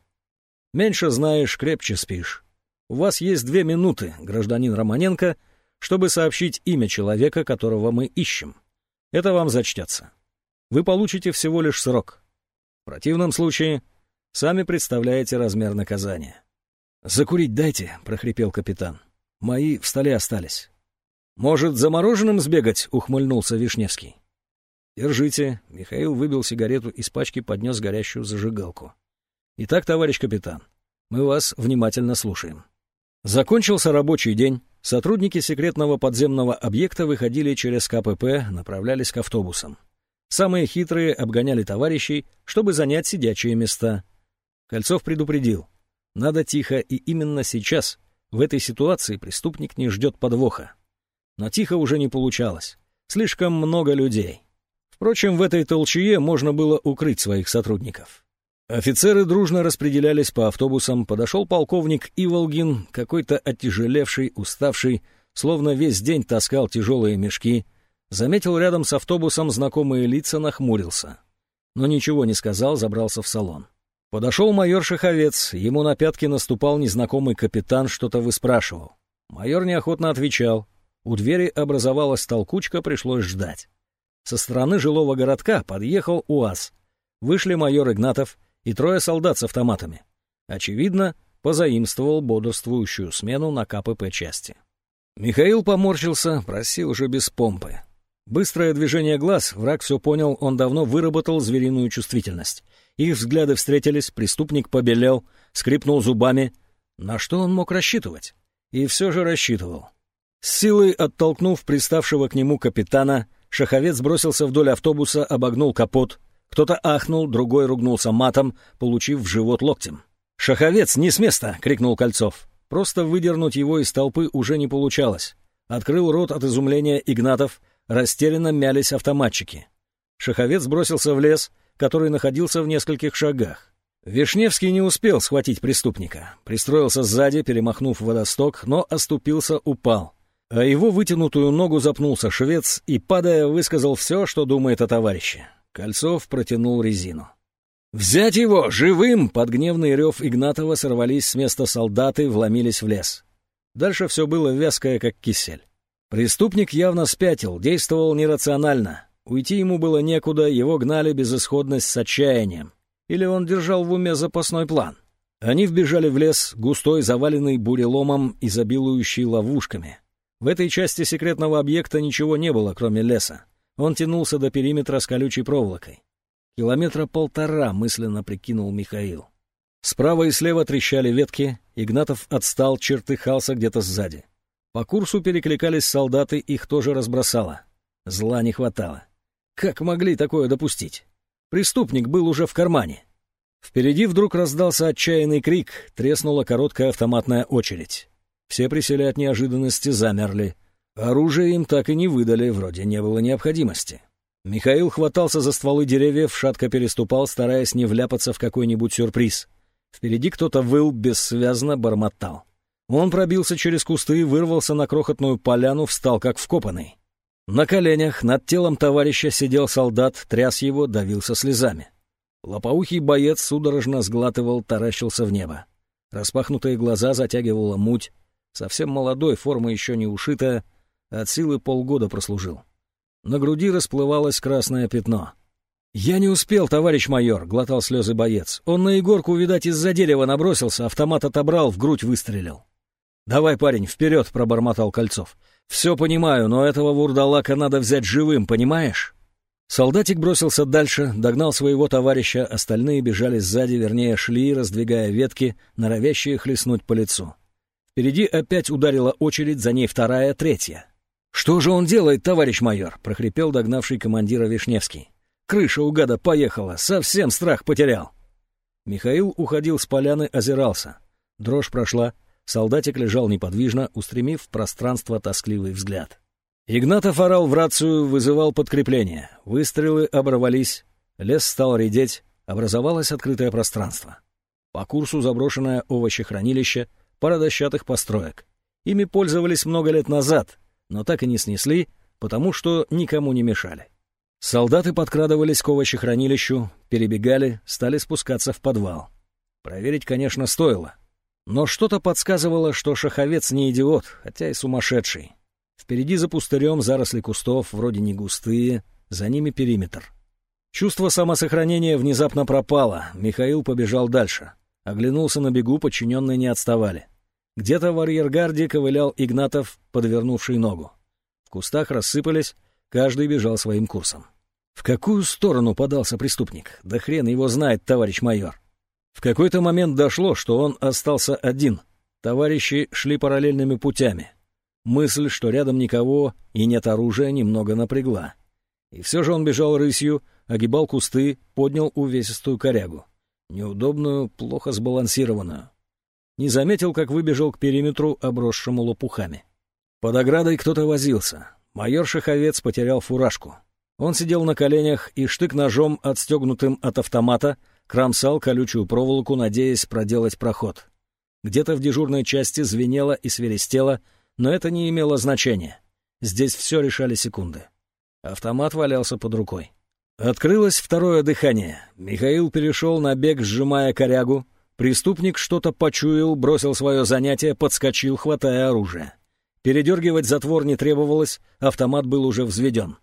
Меньше знаешь, крепче спишь. У вас есть две минуты, гражданин Романенко, чтобы сообщить имя человека, которого мы ищем. Это вам зачтется. Вы получите всего лишь срок. В противном случае сами представляете размер наказания. «Закурить дайте», — прохрипел капитан. «Мои в столе остались». «Может, замороженным сбегать?» — ухмыльнулся Вишневский. «Держите». Михаил выбил сигарету из пачки, поднес горящую зажигалку. «Итак, товарищ капитан, мы вас внимательно слушаем». Закончился рабочий день. Сотрудники секретного подземного объекта выходили через КПП, направлялись к автобусам. Самые хитрые обгоняли товарищей, чтобы занять сидячие места. Кольцов предупредил. Надо тихо, и именно сейчас, в этой ситуации, преступник не ждет подвоха. Но тихо уже не получалось. Слишком много людей. Впрочем, в этой толчее можно было укрыть своих сотрудников. Офицеры дружно распределялись по автобусам, подошел полковник Иволгин, какой-то оттяжелевший, уставший, словно весь день таскал тяжелые мешки, заметил рядом с автобусом знакомые лица, нахмурился. Но ничего не сказал, забрался в салон. Подошел майор Шаховец, ему на пятки наступал незнакомый капитан, что-то выспрашивал. Майор неохотно отвечал. У двери образовалась толкучка, пришлось ждать. Со стороны жилого городка подъехал УАЗ. Вышли майор Игнатов и трое солдат с автоматами. Очевидно, позаимствовал бодрствующую смену на КПП части. Михаил поморщился, просил уже без помпы. Быстрое движение глаз, враг все понял, он давно выработал звериную чувствительность. Их взгляды встретились, преступник побелел, скрипнул зубами. На что он мог рассчитывать? И все же рассчитывал. С силой оттолкнув приставшего к нему капитана, шаховец бросился вдоль автобуса, обогнул капот. Кто-то ахнул, другой ругнулся матом, получив в живот локтем. «Шаховец, не с места!» — крикнул Кольцов. Просто выдернуть его из толпы уже не получалось. Открыл рот от изумления Игнатов, растерянно мялись автоматчики. Шаховец бросился в лес, который находился в нескольких шагах. Вишневский не успел схватить преступника. Пристроился сзади, перемахнув водосток, но оступился, упал. А его вытянутую ногу запнулся швец и, падая, высказал все, что думает о товарище. Кольцов протянул резину. «Взять его! Живым!» Под гневный рев Игнатова сорвались с места солдаты, вломились в лес. Дальше все было вязкое, как кисель. Преступник явно спятил, действовал нерационально. Уйти ему было некуда, его гнали безысходность с отчаянием. Или он держал в уме запасной план. Они вбежали в лес, густой, заваленный буреломом, изобилующий ловушками. В этой части секретного объекта ничего не было, кроме леса. Он тянулся до периметра с колючей проволокой. Километра полтора, мысленно прикинул Михаил. Справа и слева трещали ветки, Игнатов отстал, чертыхался где-то сзади. По курсу перекликались солдаты, их тоже разбросало. Зла не хватало. Как могли такое допустить? Преступник был уже в кармане. Впереди вдруг раздался отчаянный крик, треснула короткая автоматная очередь. Все присели от неожиданности, замерли. Оружие им так и не выдали, вроде не было необходимости. Михаил хватался за стволы деревьев, шатко переступал, стараясь не вляпаться в какой-нибудь сюрприз. Впереди кто-то выл, бессвязно бормотал. Он пробился через кусты, вырвался на крохотную поляну, встал как вкопанный. На коленях над телом товарища сидел солдат, тряс его, давился слезами. Лопоухий боец судорожно сглатывал, таращился в небо. Распахнутые глаза затягивала муть. Совсем молодой, форма еще не ушитая, от силы полгода прослужил. На груди расплывалось красное пятно. «Я не успел, товарищ майор», — глотал слезы боец. «Он на Егорку, видать, из-за дерева набросился, автомат отобрал, в грудь выстрелил». «Давай, парень, вперед», — пробормотал Кольцов. «Все понимаю, но этого вурдалака надо взять живым, понимаешь?» Солдатик бросился дальше, догнал своего товарища, остальные бежали сзади, вернее, шли, раздвигая ветки, норовящие хлестнуть по лицу. Впереди опять ударила очередь, за ней вторая, третья. «Что же он делает, товарищ майор?» — прохрипел догнавший командира Вишневский. «Крыша у гада поехала, совсем страх потерял». Михаил уходил с поляны, озирался. Дрожь прошла, солдатик лежал неподвижно, устремив в пространство тоскливый взгляд. Игнатов орал в рацию, вызывал подкрепление. Выстрелы оборвались, лес стал редеть, образовалось открытое пространство. По курсу заброшенное овощехранилище, пара дощатых построек. Ими пользовались много лет назад — но так и не снесли, потому что никому не мешали. Солдаты подкрадывались к овощехранилищу, перебегали, стали спускаться в подвал. Проверить, конечно, стоило. Но что-то подсказывало, что шаховец не идиот, хотя и сумасшедший. Впереди за пустырем заросли кустов, вроде не густые, за ними периметр. Чувство самосохранения внезапно пропало, Михаил побежал дальше. Оглянулся на бегу, подчиненные не отставали. Где-то в арьергарде ковылял Игнатов, подвернувший ногу. В кустах рассыпались, каждый бежал своим курсом. В какую сторону подался преступник? Да хрен его знает, товарищ майор. В какой-то момент дошло, что он остался один. Товарищи шли параллельными путями. Мысль, что рядом никого и нет оружия, немного напрягла. И все же он бежал рысью, огибал кусты, поднял увесистую корягу. Неудобную, плохо сбалансированную не заметил, как выбежал к периметру, обросшему лопухами. Под оградой кто-то возился. Майор Шаховец потерял фуражку. Он сидел на коленях и штык-ножом, отстегнутым от автомата, кромсал колючую проволоку, надеясь проделать проход. Где-то в дежурной части звенело и свиристело, но это не имело значения. Здесь все решали секунды. Автомат валялся под рукой. Открылось второе дыхание. Михаил перешел на бег, сжимая корягу, Преступник что-то почуял, бросил свое занятие, подскочил, хватая оружие. Передергивать затвор не требовалось, автомат был уже взведен.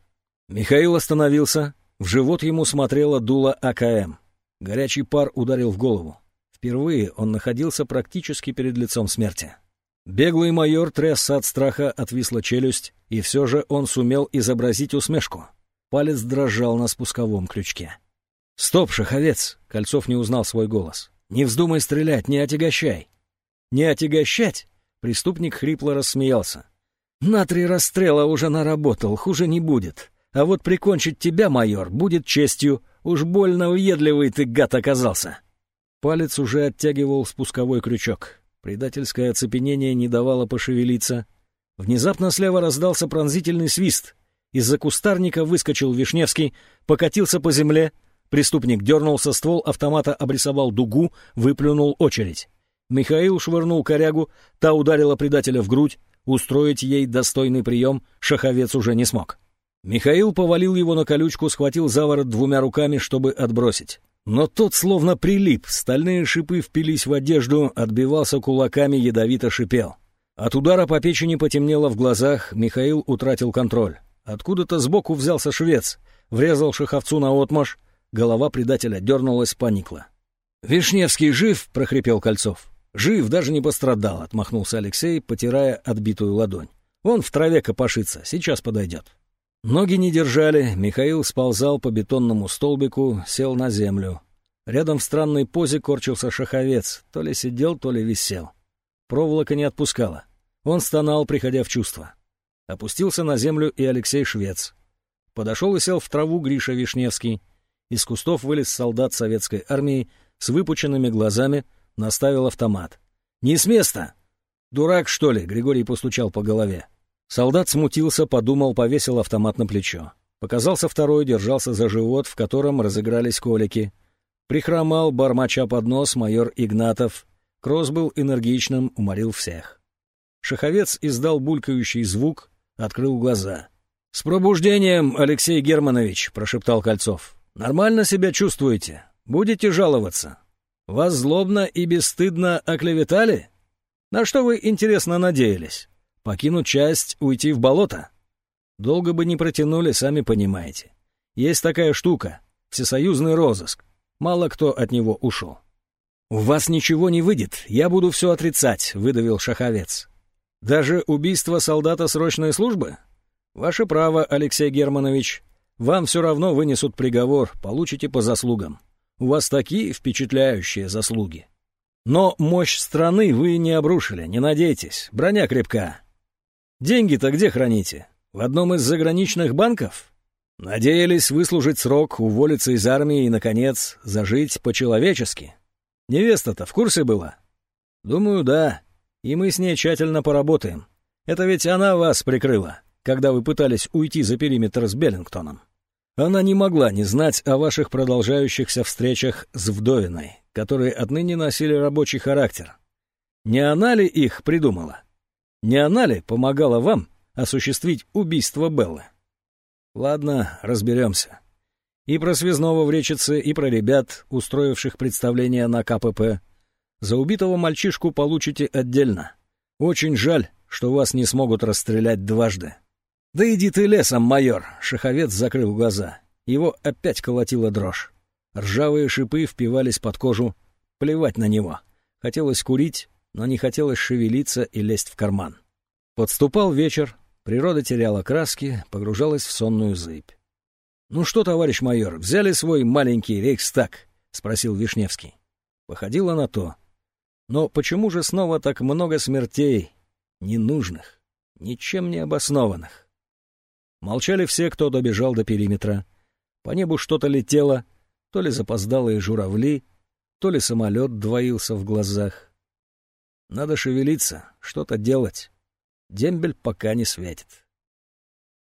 Михаил остановился, в живот ему смотрела дуло АКМ. Горячий пар ударил в голову. Впервые он находился практически перед лицом смерти. Беглый майор трясся от страха, отвисла челюсть, и все же он сумел изобразить усмешку. Палец дрожал на спусковом крючке. «Стоп, шаховец!» — Кольцов не узнал свой голос. «Не вздумай стрелять, не отягощай!» «Не отягощать?» — преступник хрипло рассмеялся. «На три расстрела уже наработал, хуже не будет. А вот прикончить тебя, майор, будет честью. Уж больно уедливый ты, гад, оказался!» Палец уже оттягивал спусковой крючок. Предательское оцепенение не давало пошевелиться. Внезапно слева раздался пронзительный свист. Из-за кустарника выскочил Вишневский, покатился по земле. Преступник дернулся, ствол автомата обрисовал дугу, выплюнул очередь. Михаил швырнул корягу, та ударила предателя в грудь. Устроить ей достойный прием шаховец уже не смог. Михаил повалил его на колючку, схватил за ворот двумя руками, чтобы отбросить. Но тот словно прилип, стальные шипы впились в одежду, отбивался кулаками, ядовито шипел. От удара по печени потемнело в глазах, Михаил утратил контроль. Откуда-то сбоку взялся швец, врезал шаховцу на отмаш, голова предателя дернулась, поникла. «Вишневский жив?» — прохрипел Кольцов. «Жив, даже не пострадал», — отмахнулся Алексей, потирая отбитую ладонь. «Он в траве копошится, сейчас подойдет». Ноги не держали, Михаил сползал по бетонному столбику, сел на землю. Рядом в странной позе корчился шаховец, то ли сидел, то ли висел. Проволока не отпускала. Он стонал, приходя в чувство. Опустился на землю и Алексей Швец. Подошел и сел в траву Гриша Вишневский. Из кустов вылез солдат советской армии с выпученными глазами, наставил автомат. «Не с места!» «Дурак, что ли?» — Григорий постучал по голове. Солдат смутился, подумал, повесил автомат на плечо. Показался второй, держался за живот, в котором разыгрались колики. Прихромал, бормоча под нос, майор Игнатов. Кросс был энергичным, уморил всех. Шаховец издал булькающий звук, открыл глаза. «С пробуждением, Алексей Германович!» — прошептал Кольцов. «Нормально себя чувствуете? Будете жаловаться? Вас злобно и бесстыдно оклеветали? На что вы, интересно, надеялись?» Покинуть часть, уйти в болото? Долго бы не протянули, сами понимаете. Есть такая штука — всесоюзный розыск. Мало кто от него ушел. «У вас ничего не выйдет, я буду все отрицать», — выдавил Шаховец. «Даже убийство солдата срочной службы? Ваше право, Алексей Германович. Вам все равно вынесут приговор, получите по заслугам. У вас такие впечатляющие заслуги. Но мощь страны вы не обрушили, не надейтесь, броня крепка. Деньги-то где храните? В одном из заграничных банков? Надеялись выслужить срок, уволиться из армии и, наконец, зажить по-человечески. Невеста-то в курсе была? Думаю, да. И мы с ней тщательно поработаем. Это ведь она вас прикрыла, когда вы пытались уйти за периметр с Беллингтоном. Она не могла не знать о ваших продолжающихся встречах с вдовиной, которые отныне носили рабочий характер. Не она ли их придумала? Не она ли помогала вам осуществить убийство Беллы? Ладно, разберемся. И про связного в речице, и про ребят, устроивших представление на КПП. За убитого мальчишку получите отдельно. Очень жаль, что вас не смогут расстрелять дважды. Да иди ты лесом, майор, Шаховец закрыл глаза. Его опять колотила дрожь. Ржавые шипы впивались под кожу. Плевать на него. Хотелось курить, но не хотелось шевелиться и лезть в карман. Подступал вечер, природа теряла краски, погружалась в сонную зыбь. «Ну что, товарищ майор, взяли свой маленький рейхстаг?» — спросил Вишневский. Походило на то. Но почему же снова так много смертей, ненужных, ничем не обоснованных? Молчали все, кто добежал до периметра. По небу что-то летело, то ли запоздалые журавли, то ли самолет двоился в глазах. Надо шевелиться, что-то делать. Дембель пока не светит.